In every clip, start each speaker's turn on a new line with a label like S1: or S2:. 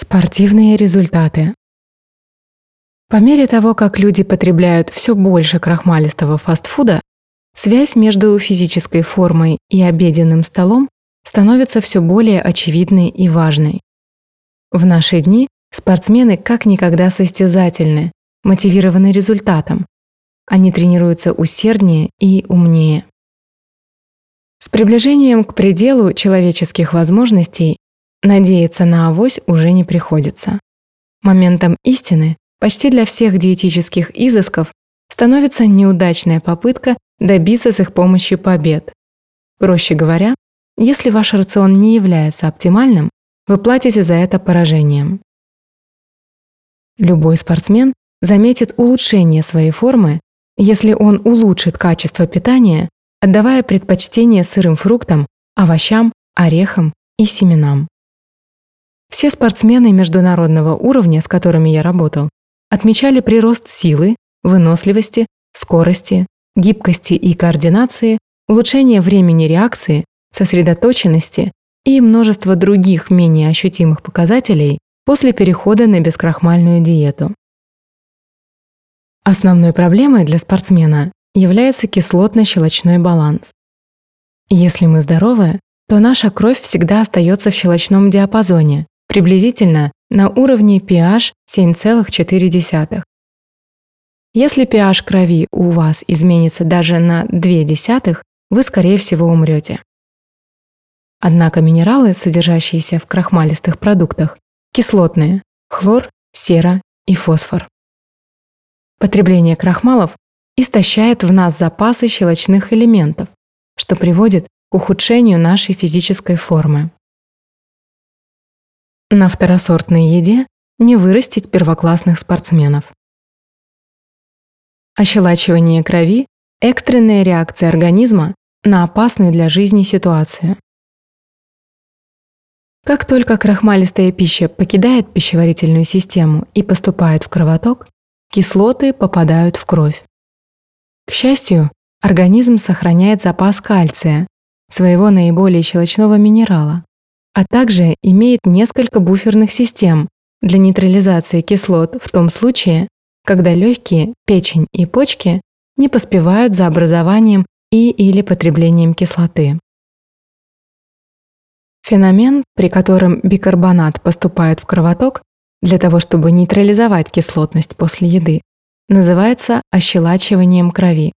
S1: Спортивные результаты. По мере того, как люди потребляют все больше крахмалистого фастфуда, связь между физической формой и обеденным столом становится все более очевидной и важной. В наши дни спортсмены как никогда состязательны, мотивированы результатом. Они тренируются усерднее и умнее. С приближением к пределу человеческих возможностей Надеяться на авось уже не приходится. Моментом истины почти для всех диетических изысков становится неудачная попытка добиться с их помощью побед. Проще говоря, если ваш рацион не является оптимальным, вы платите за это поражением. Любой спортсмен заметит улучшение своей формы, если он улучшит качество питания, отдавая предпочтение сырым фруктам, овощам, орехам и семенам. Все спортсмены международного уровня, с которыми я работал, отмечали прирост силы, выносливости, скорости, гибкости и координации, улучшение времени реакции, сосредоточенности и множество других менее ощутимых показателей после перехода на бескрахмальную диету. Основной проблемой для спортсмена является кислотно-щелочной баланс. Если мы здоровы, то наша кровь всегда остается в щелочном диапазоне, приблизительно на уровне pH 7,4. Если pH крови у вас изменится даже на 0,2, вы, скорее всего, умрете. Однако минералы, содержащиеся в крахмалистых продуктах, кислотные – хлор, сера и фосфор. Потребление крахмалов истощает в нас запасы щелочных элементов, что приводит к ухудшению нашей физической формы. На второсортной еде не вырастить первоклассных спортсменов. Ощелачивание крови – экстренная реакция организма на опасную для жизни ситуацию. Как только крахмалистая пища покидает пищеварительную систему и поступает в кровоток, кислоты попадают в кровь. К счастью, организм сохраняет запас кальция, своего наиболее щелочного минерала, а также имеет несколько буферных систем для нейтрализации кислот в том случае, когда легкие, печень и почки не поспевают за образованием и или потреблением кислоты. Феномен, при котором бикарбонат поступает в кровоток для того, чтобы нейтрализовать кислотность после еды, называется ощелачиванием крови.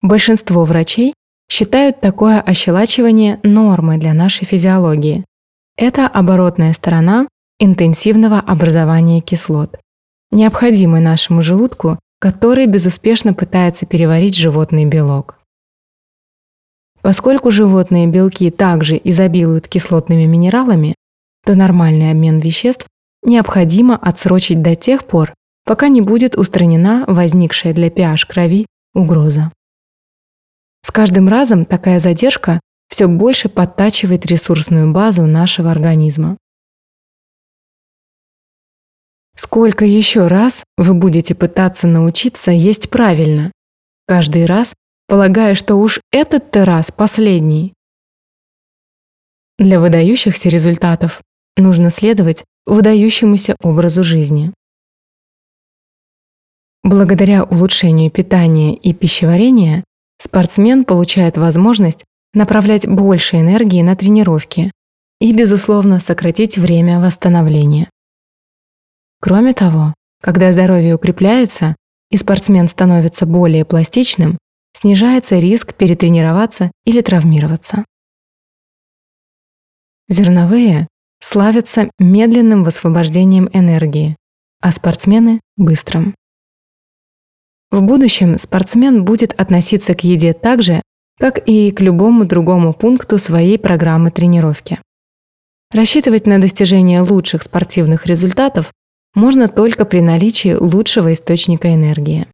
S1: Большинство врачей считают такое ощелачивание нормой для нашей физиологии. Это оборотная сторона интенсивного образования кислот, необходимой нашему желудку, который безуспешно пытается переварить животный белок. Поскольку животные белки также изобилуют кислотными минералами, то нормальный обмен веществ необходимо отсрочить до тех пор, пока не будет устранена возникшая для pH крови угроза. С каждым разом такая задержка все больше подтачивает ресурсную базу нашего организма. Сколько еще раз вы будете пытаться научиться есть правильно? Каждый раз, полагая, что уж этот-то раз последний. Для выдающихся результатов нужно следовать выдающемуся образу жизни. Благодаря улучшению питания и пищеварения спортсмен получает возможность направлять больше энергии на тренировки и, безусловно, сократить время восстановления. Кроме того, когда здоровье укрепляется и спортсмен становится более пластичным, снижается риск перетренироваться или травмироваться. Зерновые славятся медленным высвобождением энергии, а спортсмены – быстрым. В будущем спортсмен будет относиться к еде так же, как и к любому другому пункту своей программы тренировки. Рассчитывать на достижение лучших спортивных результатов можно только при наличии лучшего источника энергии.